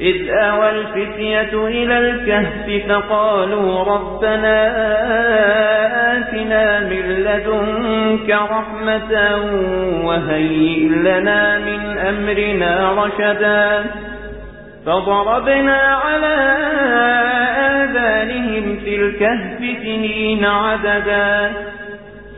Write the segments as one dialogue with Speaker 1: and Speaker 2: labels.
Speaker 1: إذ أوى الفتية إلى الكهف فقالوا ربنا آتنا من لدنك رحمة وهيئ لنا من أمرنا رشدا فضربنا على آذانهم في الكهف سنين عددا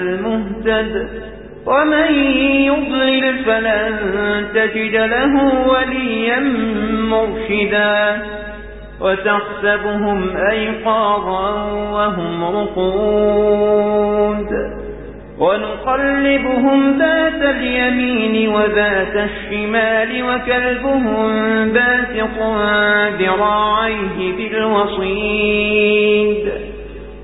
Speaker 1: المهتد. ومن يضلل فلن تجد له وليا مرشدا. وتحسبهم أيقاظا وهم رقود. ونقلبهم ذات اليمين وذات الشمال وكلبهم باسق ذراعيه بالوصيد.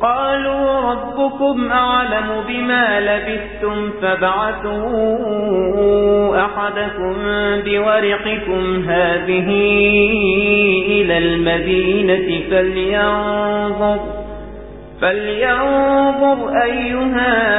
Speaker 1: قالوا ربكم أعلم بما لبثتم فابعثوا أحدكم بورقكم هذه إلى المدينة فلينظر فلينظر أيها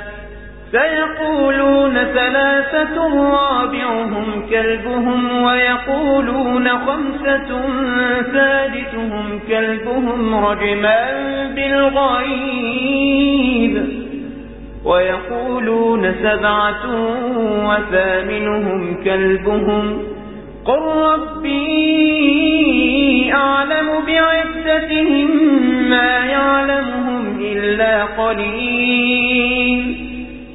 Speaker 1: سيقولون ثلاثة رابعهم كلبهم ويقولون خمسة ثالثهم كلبهم رجما بالغيب ويقولون سبعة وثامنهم كلبهم قل ربي أعلم بعدتهم ما يعلمهم إلا قليل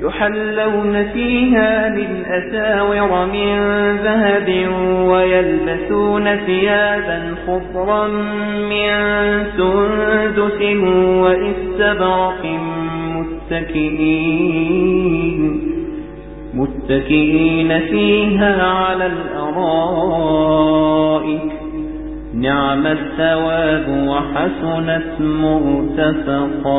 Speaker 1: يحلون فيها من أساور من ذهب ويلبسون ثيابا خضرا من سندس وإستبرق متكئين. متكئين فيها على الأرائك. نعم الثواب وحسنت مرتفقا.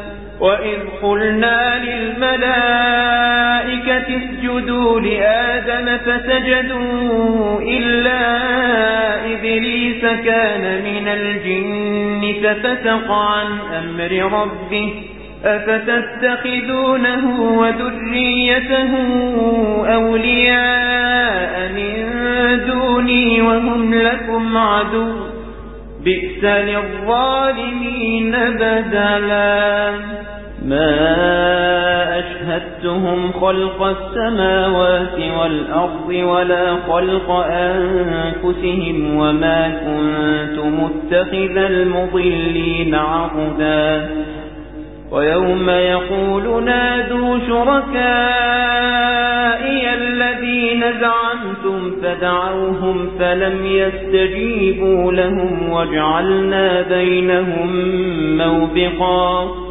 Speaker 1: وإذ قلنا للملائكة اسجدوا لآدم فسجدوا إلا إبليس كان من الجن ففتق عن أمر ربه أفتتخذونه وذريته أولياء من دوني وهم لكم عدو بئس للظالمين بدلا ما أشهدتهم خلق السماوات والأرض ولا خلق أنفسهم وما كنت متخذ المضلين عقدا ويوم يقول نادوا شركائي الذين زعمتم فدعوهم فلم يستجيبوا لهم وجعلنا بينهم موبقا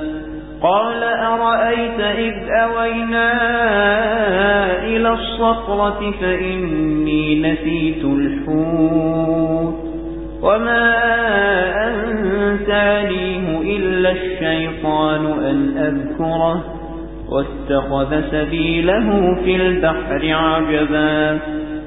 Speaker 1: قال أرأيت إذ أوينا إلى الصخرة فإني نسيت الحوت وما أنسانيه إلا الشيطان أن أذكره واتخذ سبيله في البحر عجبا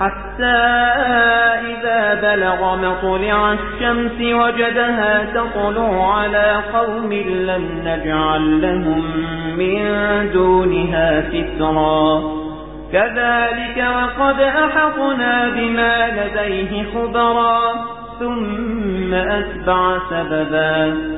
Speaker 1: حتى إذا بلغ مطلع الشمس وجدها تطلع على قوم لم نجعل لهم من دونها سترا. كذلك وقد أحطنا بما لديه خبرا ثم أتبع سببا.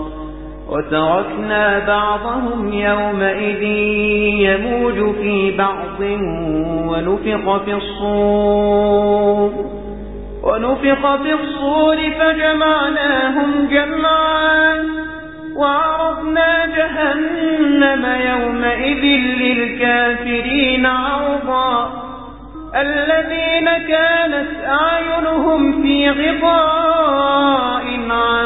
Speaker 1: وتركنا بعضهم يومئذ يموج في بعض ونفق في الصور ونفق في الصور فجمعناهم جمعا وعرضنا جهنم يومئذ للكافرين عرضا الذين كانت أعينهم في غطاء عن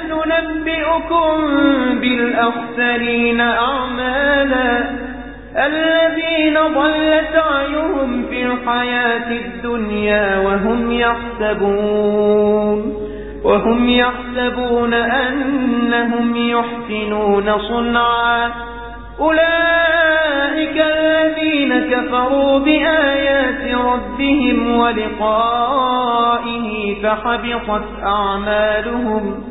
Speaker 1: ننبئكم بالأخسرين أعمالا الذين ضل سعيهم في الحياة الدنيا وهم يحسبون وهم يحسبون أنهم يحسنون صنعا أولئك الذين كفروا بآيات ربهم ولقائه فحبطت أعمالهم